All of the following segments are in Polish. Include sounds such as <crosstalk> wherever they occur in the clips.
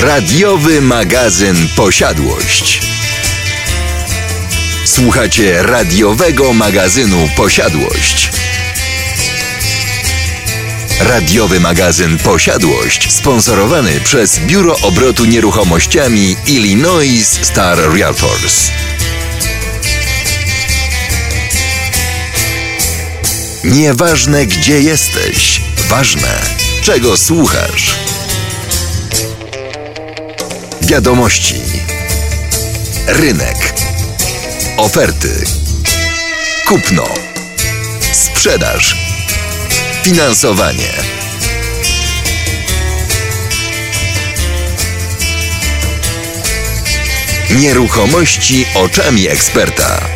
Radiowy magazyn Posiadłość. Słuchacie radiowego magazynu Posiadłość. Radiowy magazyn Posiadłość sponsorowany przez Biuro Obrotu Nieruchomościami Illinois Star Realtors. Nieważne gdzie jesteś, ważne czego słuchasz. Wiadomości. Rynek. Oferty. Kupno. Sprzedaż. Finansowanie. Nieruchomości oczami eksperta.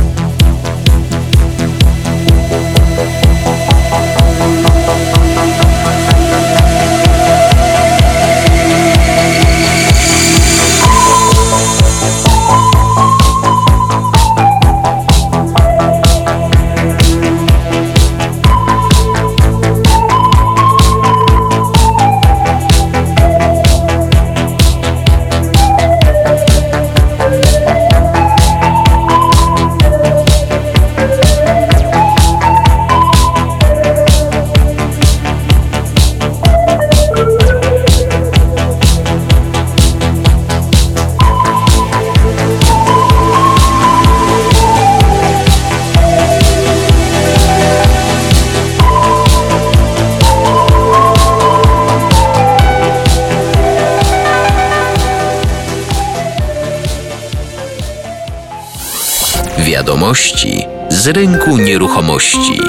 Wiadomości z rynku nieruchomości.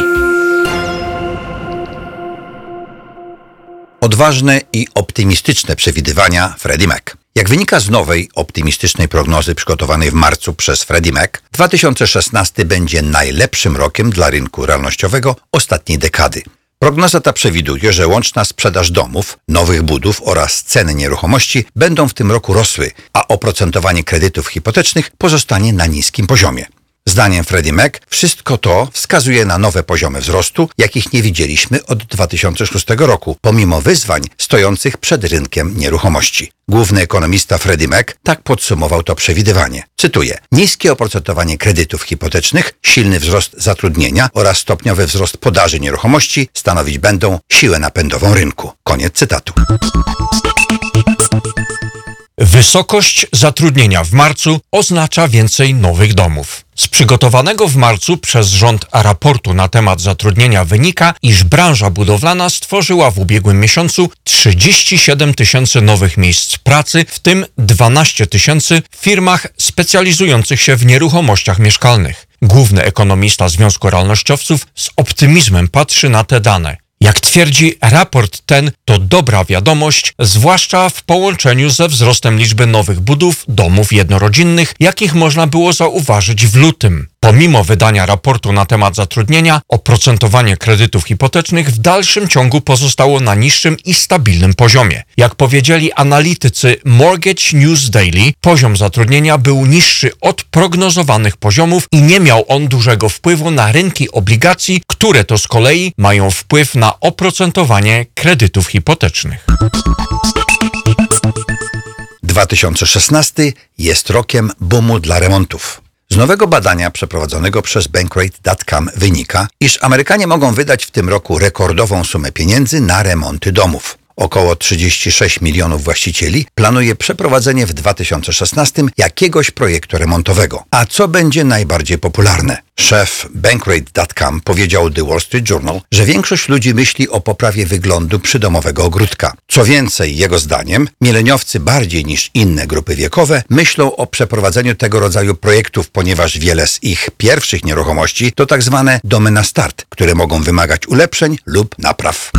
Odważne i optymistyczne przewidywania Freddie Mac. Jak wynika z nowej, optymistycznej prognozy przygotowanej w marcu przez Freddie Mac, 2016 będzie najlepszym rokiem dla rynku realnościowego ostatniej dekady. Prognoza ta przewiduje, że łączna sprzedaż domów, nowych budów oraz ceny nieruchomości będą w tym roku rosły, a oprocentowanie kredytów hipotecznych pozostanie na niskim poziomie. Zdaniem Freddie Mac wszystko to wskazuje na nowe poziomy wzrostu, jakich nie widzieliśmy od 2006 roku, pomimo wyzwań stojących przed rynkiem nieruchomości. Główny ekonomista Freddie Mac tak podsumował to przewidywanie. Cytuję: Niskie oprocentowanie kredytów hipotecznych, silny wzrost zatrudnienia oraz stopniowy wzrost podaży nieruchomości stanowić będą siłę napędową rynku. Koniec cytatu. Wysokość zatrudnienia w marcu oznacza więcej nowych domów. Z przygotowanego w marcu przez rząd raportu na temat zatrudnienia wynika, iż branża budowlana stworzyła w ubiegłym miesiącu 37 tysięcy nowych miejsc pracy, w tym 12 tysięcy w firmach specjalizujących się w nieruchomościach mieszkalnych. Główny ekonomista Związku Realnościowców z optymizmem patrzy na te dane. Jak twierdzi raport ten, to dobra wiadomość, zwłaszcza w połączeniu ze wzrostem liczby nowych budów, domów jednorodzinnych, jakich można było zauważyć w lutym. Pomimo wydania raportu na temat zatrudnienia, oprocentowanie kredytów hipotecznych w dalszym ciągu pozostało na niższym i stabilnym poziomie. Jak powiedzieli analitycy Mortgage News Daily, poziom zatrudnienia był niższy od prognozowanych poziomów i nie miał on dużego wpływu na rynki obligacji, które to z kolei mają wpływ na oprocentowanie kredytów hipotecznych. 2016 jest rokiem boomu dla remontów. Z nowego badania przeprowadzonego przez Bankrate.com wynika, iż Amerykanie mogą wydać w tym roku rekordową sumę pieniędzy na remonty domów. Około 36 milionów właścicieli, planuje przeprowadzenie w 2016 jakiegoś projektu remontowego. A co będzie najbardziej popularne? Szef Bankrate.com powiedział The Wall Street Journal, że większość ludzi myśli o poprawie wyglądu przydomowego ogródka. Co więcej, jego zdaniem, mileniowcy bardziej niż inne grupy wiekowe myślą o przeprowadzeniu tego rodzaju projektów, ponieważ wiele z ich pierwszych nieruchomości to tak zwane domy na start, które mogą wymagać ulepszeń lub napraw.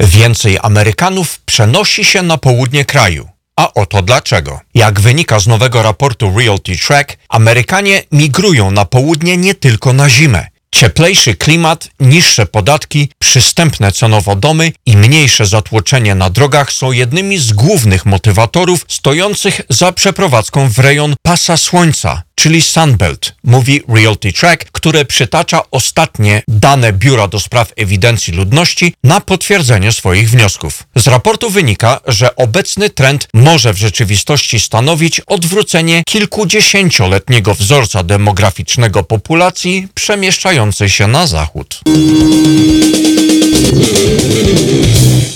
Więcej Amerykanów przenosi się na południe kraju. A oto dlaczego. Jak wynika z nowego raportu Realty Track, Amerykanie migrują na południe nie tylko na zimę. Cieplejszy klimat, niższe podatki, przystępne cenowo domy i mniejsze zatłoczenie na drogach są jednymi z głównych motywatorów stojących za przeprowadzką w rejon pasa słońca, czyli Sunbelt, mówi Realty Track, które przytacza ostatnie dane Biura do Spraw Ewidencji Ludności na potwierdzenie swoich wniosków. Z raportu wynika, że obecny trend może w rzeczywistości stanowić odwrócenie kilkudziesięcioletniego wzorca demograficznego populacji przemieszczającej się na zachód.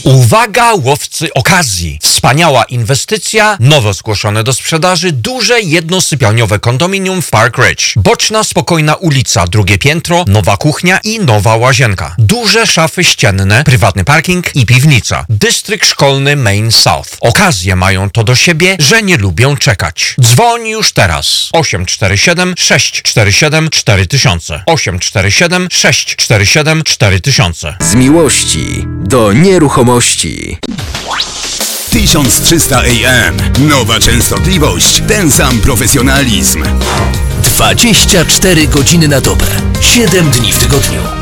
Uwaga, łowcy okazji! Wspaniała inwestycja, nowo zgłoszone do sprzedaży, duże jednosypialniowe kondominium w Park Ridge. Boczna, spokojna ulica, drugie piętro, nowa kuchnia i nowa łazienka. Duże szafy ścienne, prywatny parking i piwnica. Dystrykt szkolny Main South. Okazje mają to do siebie, że nie lubią czekać. Dzwoń już teraz. 847 647 4000 847 647 4000 Z miłości do nieruchomości. 1300 AM. Nowa częstotliwość, ten sam profesjonalizm. 24 godziny na dobę, 7 dni w tygodniu.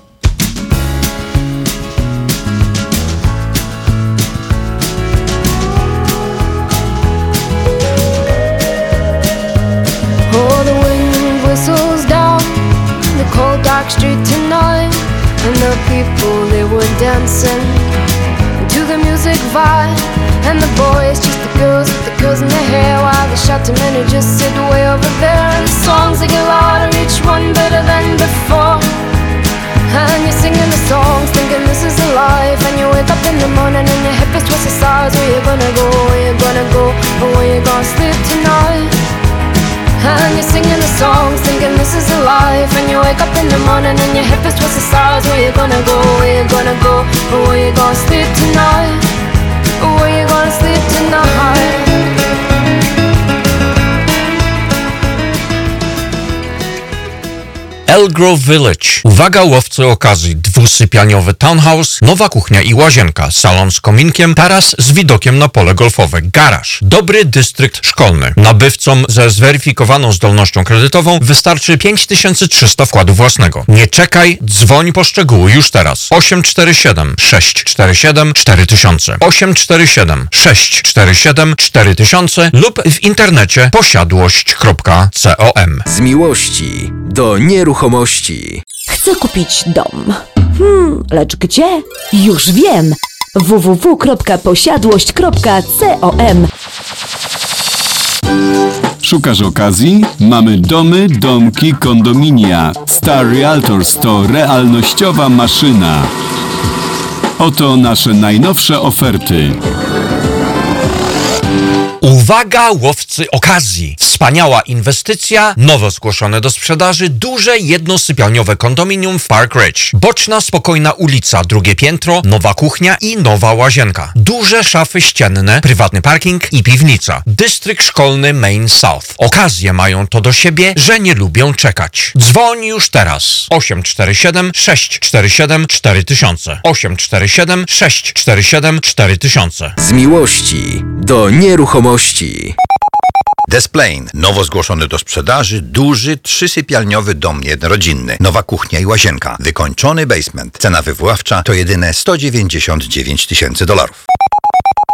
Dark street tonight, and the people they were dancing to the music vibe, and the boys just the girls with the girls in their hair, while the shouting men who just sit way over there, and the songs they get louder, each one better than before. And you're singing the songs, thinking this is a life. And you wake up in the morning and your hip is twisted sides. Where you gonna go? Where you gonna go? Or where you gonna sleep tonight? And you're singing the songs, thinking this is a life. And you wake up in the morning and your hip is twisted sides. Where you gonna go? Where you gonna go? Where you gonna sleep tonight? Where you gonna sleep tonight? Elgrove Village. Uwaga łowcy okazji. Dwusypialniowy townhouse, nowa kuchnia i łazienka, salon z kominkiem, taras z widokiem na pole golfowe, garaż. Dobry dystrykt szkolny. Nabywcom ze zweryfikowaną zdolnością kredytową wystarczy 5300 wkładu własnego. Nie czekaj, dzwoń po szczegóły już teraz. 847 647 4000 847 647 4000 lub w internecie posiadłość.com Z miłości do nieruchomości. Chcę kupić dom. Hmm, lecz gdzie? Już wiem! www.posiadłość.com Szukasz okazji? Mamy domy, domki, kondominia. Star Realtors to realnościowa maszyna. Oto nasze najnowsze oferty. Uwaga, łowcy okazji! Wspaniała inwestycja, nowo zgłoszone do sprzedaży, duże jednosypialniowe kondominium w Park Ridge. Boczna, spokojna ulica, drugie piętro, nowa kuchnia i nowa łazienka. Duże szafy ścienne, prywatny parking i piwnica. Dystrykt szkolny Main South. Okazje mają to do siebie, że nie lubią czekać. Dzwoń już teraz. 847 647 4000 847 647 4000 Z miłości do nieruchomości. Desplain, nowo zgłoszony do sprzedaży, duży, trzysypialniowy dom jednorodzinny, nowa kuchnia i łazienka, wykończony basement. Cena wywoławcza to jedyne 199 tysięcy dolarów.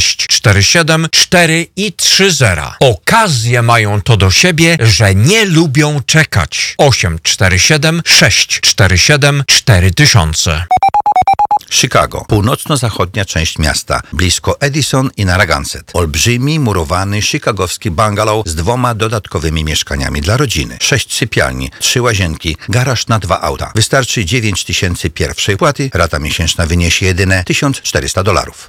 647 4 i 30. Okazje mają to do siebie, że nie lubią czekać. 847 647 4000 Chicago, północno-zachodnia część miasta, blisko Edison i Narragansett. Olbrzymi, murowany, chicagowski bungalow z dwoma dodatkowymi mieszkaniami dla rodziny. Sześć sypialni, trzy łazienki, garaż na dwa auta. Wystarczy 9 tysięcy pierwszej płaty, rata miesięczna wyniesie jedyne 1400 dolarów.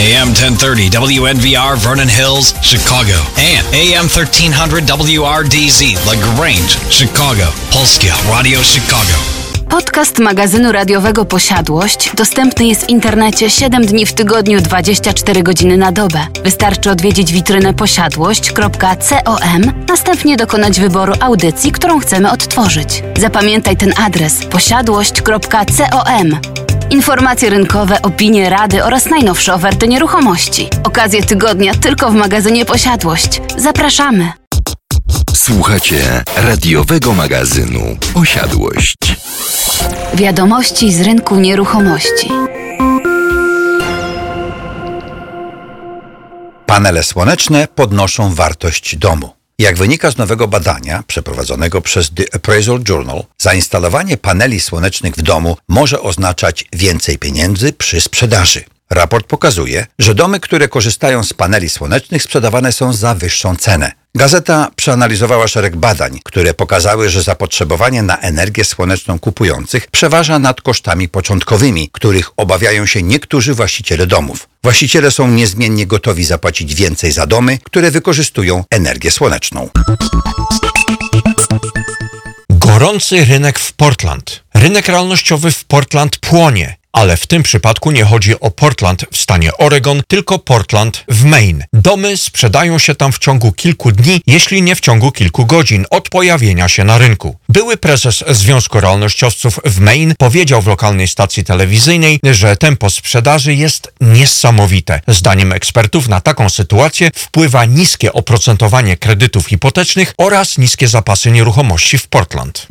AM 1030 WNVR Vernon Hills, Chicago. And AM 1300 WRDZ LaGrange, Chicago. Polskie Radio Chicago. Podcast magazynu radiowego Posiadłość dostępny jest w internecie 7 dni w tygodniu 24 godziny na dobę. Wystarczy odwiedzić witrynę posiadłość.com, następnie dokonać wyboru audycji, którą chcemy odtworzyć. Zapamiętaj ten adres posiadłość.com. Informacje rynkowe, opinie, rady oraz najnowsze oferty nieruchomości. Okazje tygodnia tylko w magazynie Posiadłość. Zapraszamy. Słuchacie radiowego magazynu Posiadłość. Wiadomości z rynku nieruchomości. Panele słoneczne podnoszą wartość domu. Jak wynika z nowego badania przeprowadzonego przez The Appraisal Journal, zainstalowanie paneli słonecznych w domu może oznaczać więcej pieniędzy przy sprzedaży. Raport pokazuje, że domy, które korzystają z paneli słonecznych sprzedawane są za wyższą cenę. Gazeta przeanalizowała szereg badań, które pokazały, że zapotrzebowanie na energię słoneczną kupujących przeważa nad kosztami początkowymi, których obawiają się niektórzy właściciele domów. Właściciele są niezmiennie gotowi zapłacić więcej za domy, które wykorzystują energię słoneczną. Gorący rynek w Portland. Rynek realnościowy w Portland płonie. Ale w tym przypadku nie chodzi o Portland w stanie Oregon, tylko Portland w Maine. Domy sprzedają się tam w ciągu kilku dni, jeśli nie w ciągu kilku godzin od pojawienia się na rynku. Były prezes Związku Realnościowców w Maine powiedział w lokalnej stacji telewizyjnej, że tempo sprzedaży jest niesamowite. Zdaniem ekspertów na taką sytuację wpływa niskie oprocentowanie kredytów hipotecznych oraz niskie zapasy nieruchomości w Portland.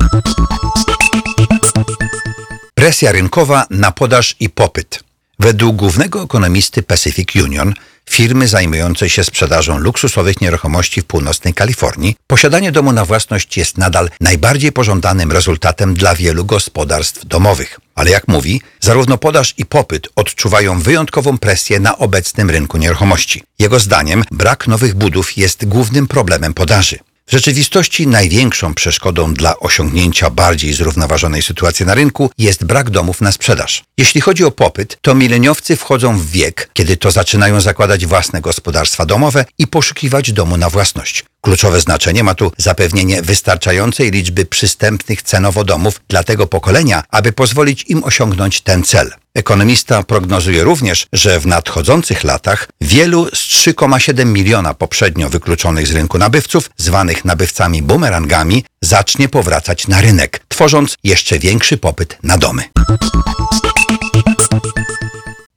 Presja rynkowa na podaż i popyt. Według głównego ekonomisty Pacific Union, firmy zajmującej się sprzedażą luksusowych nieruchomości w północnej Kalifornii, posiadanie domu na własność jest nadal najbardziej pożądanym rezultatem dla wielu gospodarstw domowych. Ale jak mówi, zarówno podaż i popyt odczuwają wyjątkową presję na obecnym rynku nieruchomości. Jego zdaniem brak nowych budów jest głównym problemem podaży. W rzeczywistości największą przeszkodą dla osiągnięcia bardziej zrównoważonej sytuacji na rynku jest brak domów na sprzedaż. Jeśli chodzi o popyt, to mileniowcy wchodzą w wiek, kiedy to zaczynają zakładać własne gospodarstwa domowe i poszukiwać domu na własność. Kluczowe znaczenie ma tu zapewnienie wystarczającej liczby przystępnych cenowo domów dla tego pokolenia, aby pozwolić im osiągnąć ten cel. Ekonomista prognozuje również, że w nadchodzących latach wielu z 3,7 miliona poprzednio wykluczonych z rynku nabywców, zwanych nabywcami bumerangami, zacznie powracać na rynek, tworząc jeszcze większy popyt na domy.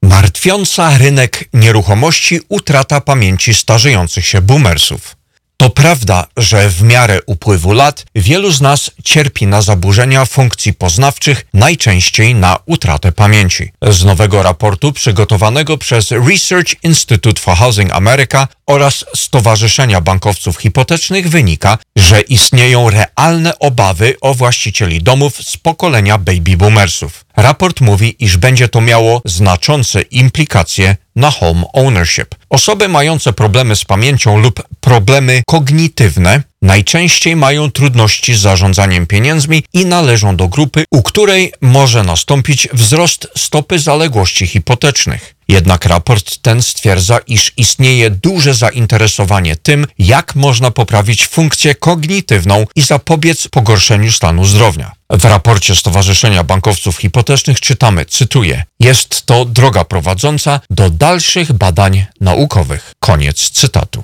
Martwiąca rynek nieruchomości utrata pamięci starzejących się boomersów. To prawda, że w miarę upływu lat wielu z nas cierpi na zaburzenia funkcji poznawczych, najczęściej na utratę pamięci. Z nowego raportu przygotowanego przez Research Institute for Housing America oraz Stowarzyszenia Bankowców Hipotecznych wynika, że istnieją realne obawy o właścicieli domów z pokolenia baby boomersów. Raport mówi, iż będzie to miało znaczące implikacje na home ownership. Osoby mające problemy z pamięcią lub problemy kognitywne najczęściej mają trudności z zarządzaniem pieniędzmi i należą do grupy, u której może nastąpić wzrost stopy zaległości hipotecznych. Jednak raport ten stwierdza, iż istnieje duże zainteresowanie tym, jak można poprawić funkcję kognitywną i zapobiec pogorszeniu stanu zdrowia. W raporcie Stowarzyszenia Bankowców Hipotecznych czytamy, cytuję, jest to droga prowadząca do dalszych badań naukowych. Koniec cytatu.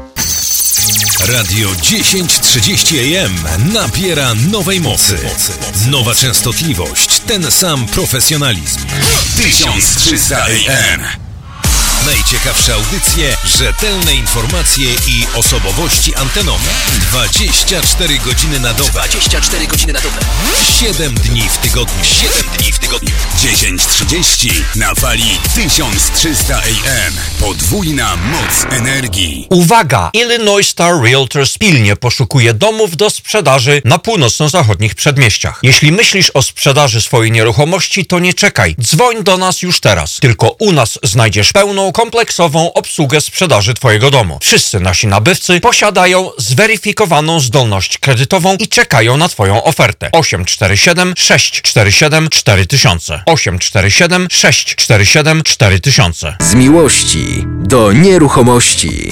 Radio 1030 AM nabiera nowej mocy. Nowa częstotliwość, ten sam profesjonalizm. 1300 AM. Najciekawsze audycje, rzetelne informacje i osobowości antenowe. 24 godziny na dobę. 24 godziny na dobę. 7 dni w tygodniu. 7 dni w tygodniu. 10.30 na fali 1300 AM. Podwójna moc energii. Uwaga! Illinois Star Realtors pilnie poszukuje domów do sprzedaży na północno-zachodnich przedmieściach. Jeśli myślisz o sprzedaży swojej nieruchomości, to nie czekaj. Dzwoń do nas już teraz. Tylko u nas znajdziesz pełną, kompleksową obsługę sprzedaży Twojego domu. Wszyscy nasi nabywcy posiadają zweryfikowaną zdolność kredytową i czekają na Twoją ofertę. 847 647 4000 847 647 4000 Z miłości do nieruchomości.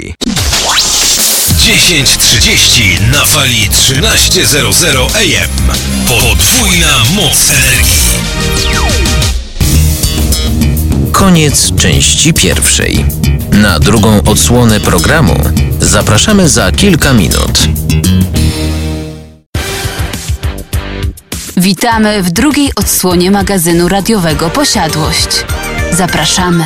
10.30 na fali 13.00 AM. Podwójna moc energii. Koniec części pierwszej. Na drugą odsłonę programu zapraszamy za kilka minut. Witamy w drugiej odsłonie magazynu radiowego Posiadłość. Zapraszamy.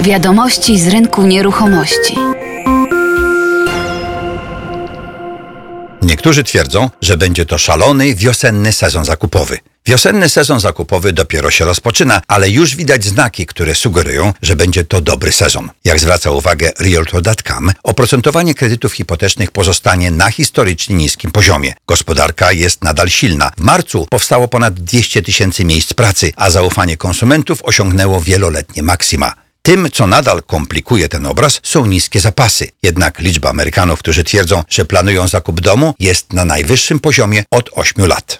Wiadomości z rynku nieruchomości. Niektórzy twierdzą, że będzie to szalony wiosenny sezon zakupowy. Wiosenny sezon zakupowy dopiero się rozpoczyna, ale już widać znaki, które sugerują, że będzie to dobry sezon. Jak zwraca uwagę Realtor.com, oprocentowanie kredytów hipotecznych pozostanie na historycznie niskim poziomie. Gospodarka jest nadal silna. W marcu powstało ponad 200 tysięcy miejsc pracy, a zaufanie konsumentów osiągnęło wieloletnie maksima. Tym, co nadal komplikuje ten obraz, są niskie zapasy. Jednak liczba Amerykanów, którzy twierdzą, że planują zakup domu, jest na najwyższym poziomie od 8 lat.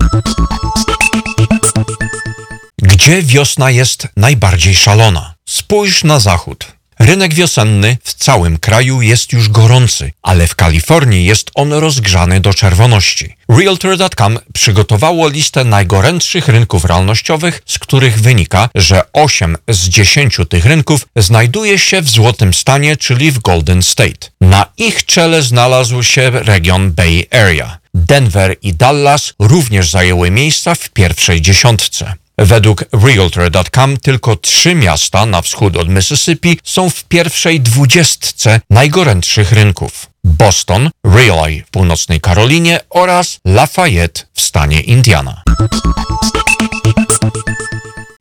Gdzie wiosna jest najbardziej szalona? Spójrz na zachód. Rynek wiosenny w całym kraju jest już gorący, ale w Kalifornii jest on rozgrzany do czerwoności. Realtor.com przygotowało listę najgorętszych rynków realnościowych, z których wynika, że 8 z 10 tych rynków znajduje się w złotym stanie, czyli w Golden State. Na ich czele znalazł się region Bay Area. Denver i Dallas również zajęły miejsca w pierwszej dziesiątce. Według Realtor.com tylko trzy miasta na wschód od Mississippi są w pierwszej dwudziestce najgorętszych rynków. Boston, Raleigh w północnej Karolinie oraz Lafayette w stanie Indiana.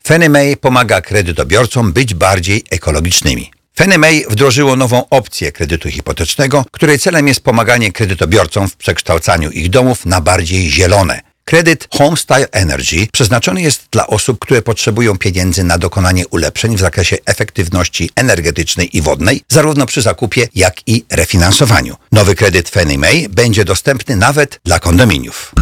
Fannie Mae pomaga kredytobiorcom być bardziej ekologicznymi. Fannie Mae wdrożyło nową opcję kredytu hipotecznego, której celem jest pomaganie kredytobiorcom w przekształcaniu ich domów na bardziej zielone. Kredyt Homestyle Energy przeznaczony jest dla osób, które potrzebują pieniędzy na dokonanie ulepszeń w zakresie efektywności energetycznej i wodnej, zarówno przy zakupie, jak i refinansowaniu. Nowy kredyt Fannie Mae będzie dostępny nawet dla kondominiów.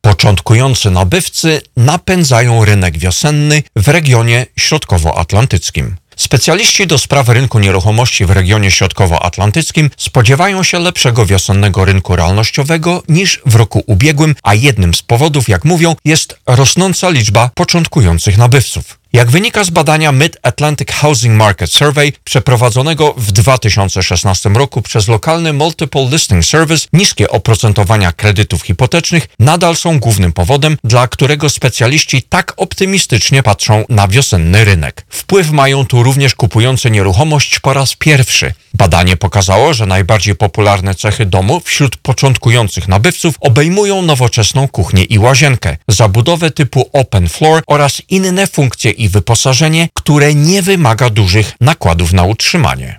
Początkujący nabywcy napędzają rynek wiosenny w regionie środkowoatlantyckim. Specjaliści do spraw rynku nieruchomości w regionie środkowoatlantyckim spodziewają się lepszego wiosennego rynku realnościowego niż w roku ubiegłym, a jednym z powodów, jak mówią, jest rosnąca liczba początkujących nabywców. Jak wynika z badania Mid-Atlantic Housing Market Survey przeprowadzonego w 2016 roku przez lokalny Multiple Listing Service, niskie oprocentowania kredytów hipotecznych nadal są głównym powodem, dla którego specjaliści tak optymistycznie patrzą na wiosenny rynek. Wpływ mają tu również kupujący nieruchomość po raz pierwszy. Badanie pokazało, że najbardziej popularne cechy domu wśród początkujących nabywców obejmują nowoczesną kuchnię i łazienkę, zabudowę typu open floor oraz inne funkcje i wyposażenie, które nie wymaga dużych nakładów na utrzymanie.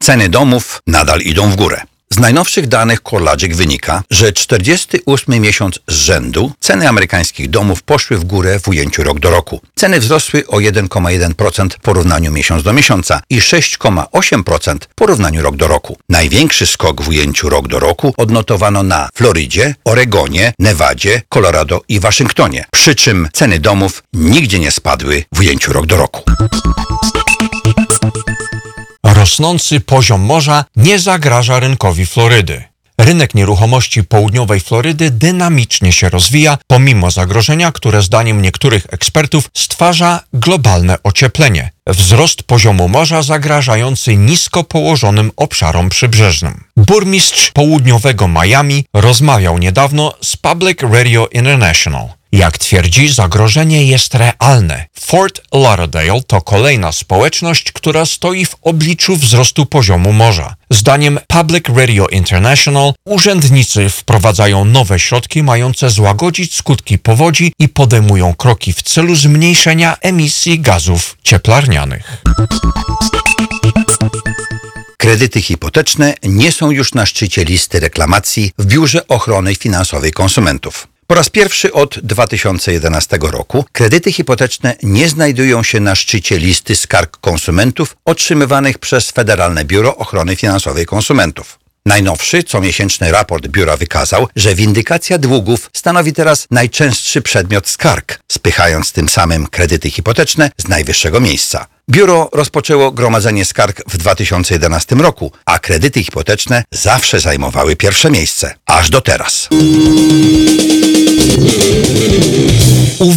Ceny domów nadal idą w górę. Z najnowszych danych CoreLogic wynika, że 48 miesiąc z rzędu ceny amerykańskich domów poszły w górę w ujęciu rok do roku. Ceny wzrosły o 1,1% w porównaniu miesiąc do miesiąca i 6,8% w porównaniu rok do roku. Największy skok w ujęciu rok do roku odnotowano na Florydzie, Oregonie, Nevadzie, Colorado i Waszyngtonie. Przy czym ceny domów nigdzie nie spadły w ujęciu rok do roku. Rosnący poziom morza nie zagraża rynkowi Florydy. Rynek nieruchomości południowej Florydy dynamicznie się rozwija, pomimo zagrożenia, które zdaniem niektórych ekspertów stwarza globalne ocieplenie. Wzrost poziomu morza zagrażający nisko położonym obszarom przybrzeżnym. Burmistrz południowego Miami rozmawiał niedawno z Public Radio International. Jak twierdzi, zagrożenie jest realne. Fort Lauderdale to kolejna społeczność, która stoi w obliczu wzrostu poziomu morza. Zdaniem Public Radio International urzędnicy wprowadzają nowe środki mające złagodzić skutki powodzi i podejmują kroki w celu zmniejszenia emisji gazów cieplarnianych. Kredyty hipoteczne nie są już na szczycie listy reklamacji w Biurze Ochrony Finansowej Konsumentów. Po raz pierwszy od 2011 roku kredyty hipoteczne nie znajdują się na szczycie listy skarg konsumentów otrzymywanych przez Federalne Biuro Ochrony Finansowej Konsumentów. Najnowszy, comiesięczny raport biura wykazał, że windykacja długów stanowi teraz najczęstszy przedmiot skarg, spychając tym samym kredyty hipoteczne z najwyższego miejsca. Biuro rozpoczęło gromadzenie skarg w 2011 roku, a kredyty hipoteczne zawsze zajmowały pierwsze miejsce, aż do teraz.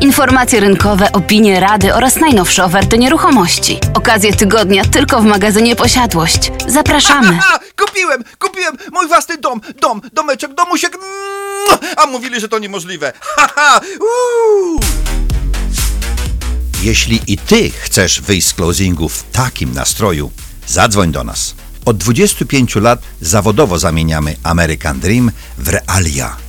Informacje rynkowe, opinie, rady oraz najnowsze oferty nieruchomości. Okazje tygodnia tylko w magazynie Posiadłość. Zapraszamy. <laughs> A, kupiłem, kupiłem mój własny dom, dom, domeczek, domusiek. A mówili, że to niemożliwe. <laughs> Ha, ha, uuu. Jeśli i ty chcesz wyjść z closingu w takim nastroju, zadzwoń do nas. Od 25 lat zawodowo zamieniamy American Dream w realia,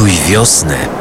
Poczuj wiosnę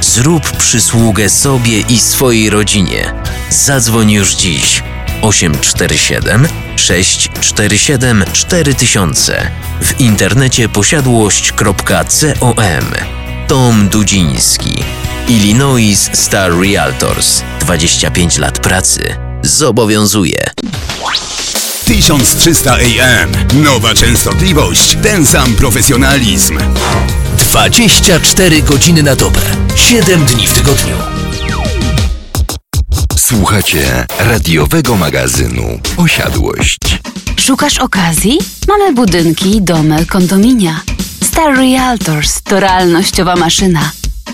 Zrób przysługę sobie i swojej rodzinie. Zadzwoń już dziś. 847 647 4000 w internecie posiadłość.com Tom Dudziński. Illinois Star Realtors. 25 lat pracy. Zobowiązuje. 1300 AM. Nowa częstotliwość, ten sam profesjonalizm. 24 godziny na dobę, 7 dni w tygodniu. Słuchacie radiowego magazynu Posiadłość. Szukasz okazji? Mamy budynki, domy, kondominia. Star Realtors to realnościowa maszyna.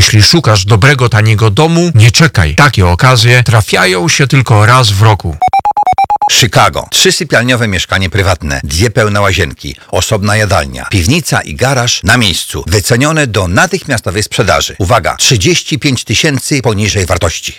Jeśli szukasz dobrego, taniego domu, nie czekaj. Takie okazje trafiają się tylko raz w roku. Chicago. Trzysypialniowe mieszkanie prywatne, dwie pełne łazienki, osobna jadalnia, piwnica i garaż na miejscu. Wycenione do natychmiastowej sprzedaży. Uwaga, 35 tysięcy poniżej wartości.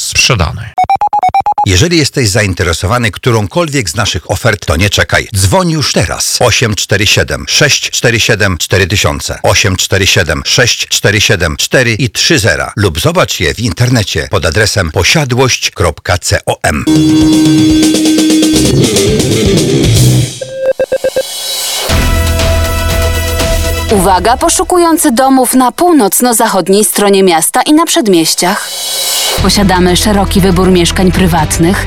sprzedany. Jeżeli jesteś zainteresowany którąkolwiek z naszych ofert, to nie czekaj. Dzwoń już teraz. 847 647 4000 847 647 4 i 30 lub zobacz je w internecie pod adresem posiadłość.com. Uwaga, poszukujący domów na północno-zachodniej stronie miasta i na przedmieściach. Posiadamy szeroki wybór mieszkań prywatnych,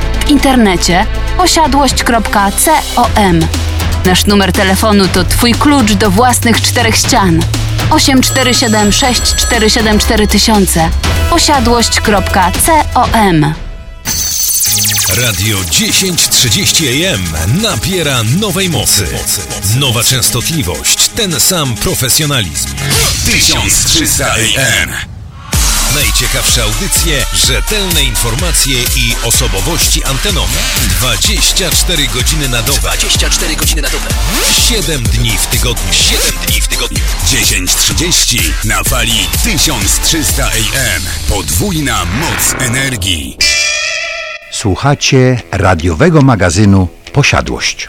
W internecie posiadłość.com. Nasz numer telefonu to Twój klucz do własnych czterech ścian. 847 647 4000. Posiadłość.com. Radio 1030 AM nabiera nowej mocy. Nowa częstotliwość, ten sam profesjonalizm. 1300 AM. Najciekawsze audycje, rzetelne informacje i osobowości antenowe. 24 godziny na dobę. 24 godziny na dobę. 7 dni w tygodniu. 7 dni w tygodniu. 10.30 na fali 1300 AM. Podwójna moc energii. Słuchacie radiowego magazynu Posiadłość.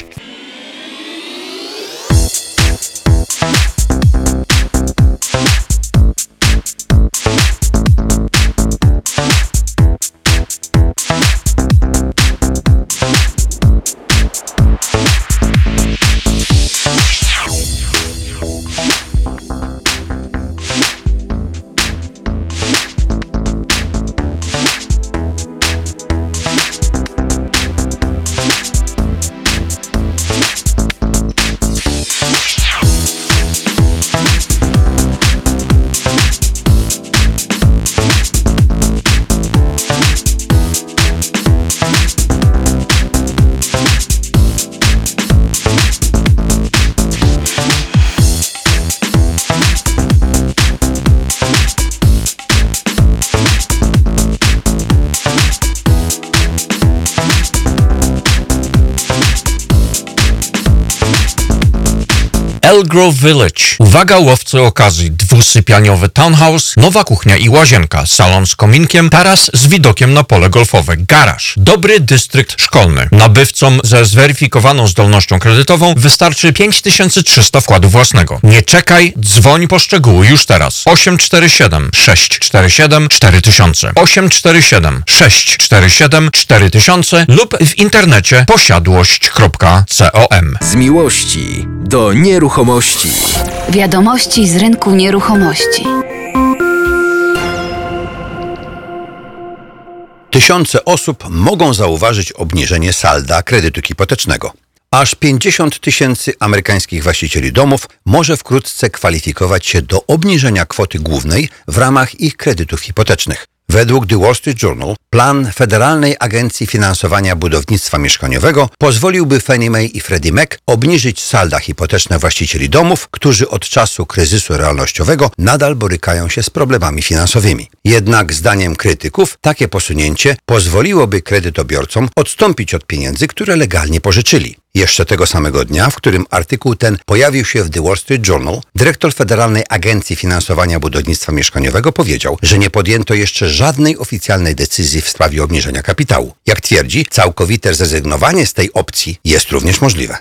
Elgrove Village. Uwaga łowcy okazji. Dwusypialniowy townhouse, nowa kuchnia i łazienka, salon z kominkiem, taras z widokiem na pole golfowe, garaż. Dobry dystrykt szkolny. Nabywcom ze zweryfikowaną zdolnością kredytową wystarczy 5300 wkładu własnego. Nie czekaj, dzwoń po szczegóły już teraz. 847 647 4000 847 647 4000 lub w internecie posiadłość.com Z miłości do nieruchomości. Wiadomości z rynku nieruchomości. Tysiące osób mogą zauważyć obniżenie salda kredytu hipotecznego. Aż 50 tysięcy amerykańskich właścicieli domów może wkrótce kwalifikować się do obniżenia kwoty głównej w ramach ich kredytów hipotecznych. Według The Wall Street Journal plan Federalnej Agencji Finansowania Budownictwa Mieszkaniowego pozwoliłby Fannie Mae i Freddie Mac obniżyć salda hipoteczne właścicieli domów, którzy od czasu kryzysu realnościowego nadal borykają się z problemami finansowymi. Jednak zdaniem krytyków takie posunięcie pozwoliłoby kredytobiorcom odstąpić od pieniędzy, które legalnie pożyczyli. Jeszcze tego samego dnia, w którym artykuł ten pojawił się w The Wall Street Journal, dyrektor Federalnej Agencji Finansowania Budownictwa Mieszkaniowego powiedział, że nie podjęto jeszcze żadnej oficjalnej decyzji w sprawie obniżenia kapitału. Jak twierdzi, całkowite zrezygnowanie z tej opcji jest również możliwe.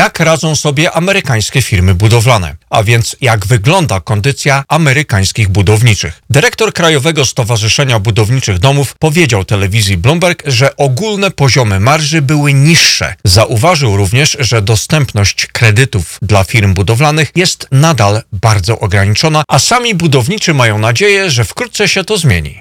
Jak radzą sobie amerykańskie firmy budowlane? A więc jak wygląda kondycja amerykańskich budowniczych? Dyrektor Krajowego Stowarzyszenia Budowniczych Domów powiedział telewizji Bloomberg, że ogólne poziomy marży były niższe. Zauważył również, że dostępność kredytów dla firm budowlanych jest nadal bardzo ograniczona, a sami budowniczy mają nadzieję, że wkrótce się to zmieni.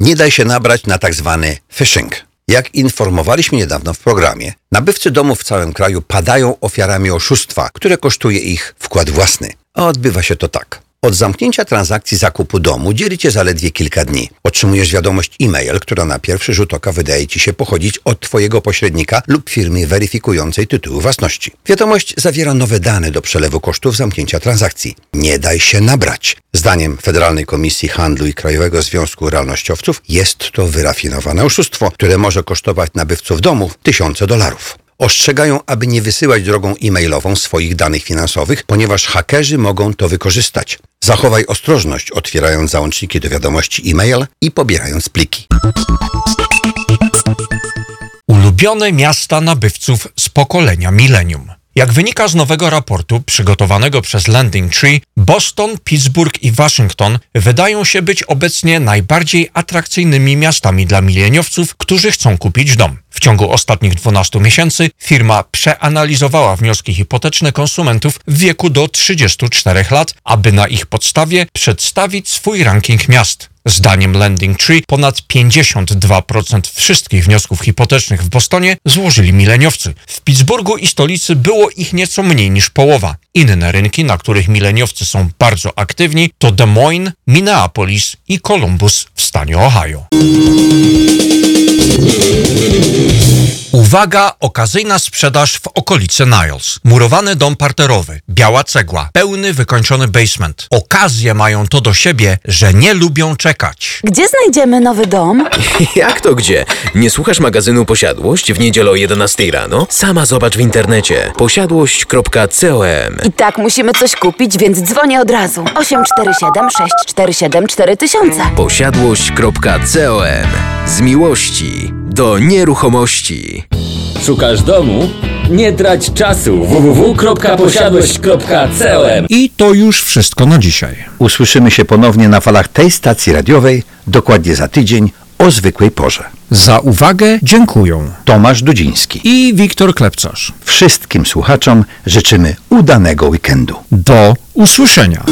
Nie daj się nabrać na tak zwany phishing. Jak informowaliśmy niedawno w programie, nabywcy domów w całym kraju padają ofiarami oszustwa, które kosztuje ich wkład własny. A odbywa się to tak. Od zamknięcia transakcji zakupu domu dzieli cię zaledwie kilka dni. Otrzymujesz wiadomość e-mail, która na pierwszy rzut oka wydaje ci się pochodzić od twojego pośrednika lub firmy weryfikującej tytuły własności. Wiadomość zawiera nowe dane do przelewu kosztów zamknięcia transakcji. Nie daj się nabrać. Zdaniem Federalnej Komisji Handlu i Krajowego Związku Realnościowców jest to wyrafinowane oszustwo, które może kosztować nabywców domów tysiące dolarów. Ostrzegają, aby nie wysyłać drogą e-mailową swoich danych finansowych, ponieważ hakerzy mogą to wykorzystać. Zachowaj ostrożność, otwierając załączniki do wiadomości e-mail i pobierając pliki. Ulubione miasta nabywców z pokolenia milenium. Jak wynika z nowego raportu przygotowanego przez Landing Tree, Boston, Pittsburgh i Waszyngton wydają się być obecnie najbardziej atrakcyjnymi miastami dla mileniowców, którzy chcą kupić dom. W ciągu ostatnich 12 miesięcy firma przeanalizowała wnioski hipoteczne konsumentów w wieku do 34 lat, aby na ich podstawie przedstawić swój ranking miast. Zdaniem Lending Tree ponad 52% wszystkich wniosków hipotecznych w Bostonie złożyli mileniowcy. W Pittsburghu i stolicy było ich nieco mniej niż połowa. Inne rynki, na których mileniowcy są bardzo aktywni, to Des Moines, Minneapolis i Columbus w stanie Ohio. Uwaga, okazyjna sprzedaż w okolicy Niles. Murowany dom parterowy, biała cegła, pełny wykończony basement. Okazje mają to do siebie, że nie lubią czekać. Gdzie znajdziemy nowy dom? <laughs> Jak to gdzie? Nie słuchasz magazynu Posiadłość w niedzielę o 11 rano? Sama zobacz w internecie posiadłość.com. I tak musimy coś kupić, więc dzwonię od razu. 847 647 4000. Posiadłość.com. Z miłości do nieruchomości. Szukasz domu? Nie trać czasu. www.posiadłość.com I to już wszystko na dzisiaj. Usłyszymy się ponownie na falach tej stacji radiowej dokładnie za tydzień o zwykłej porze. Za uwagę dziękuję. Tomasz Dudziński. I Wiktor Klepcarz. Wszystkim słuchaczom życzymy udanego weekendu. Do usłyszenia.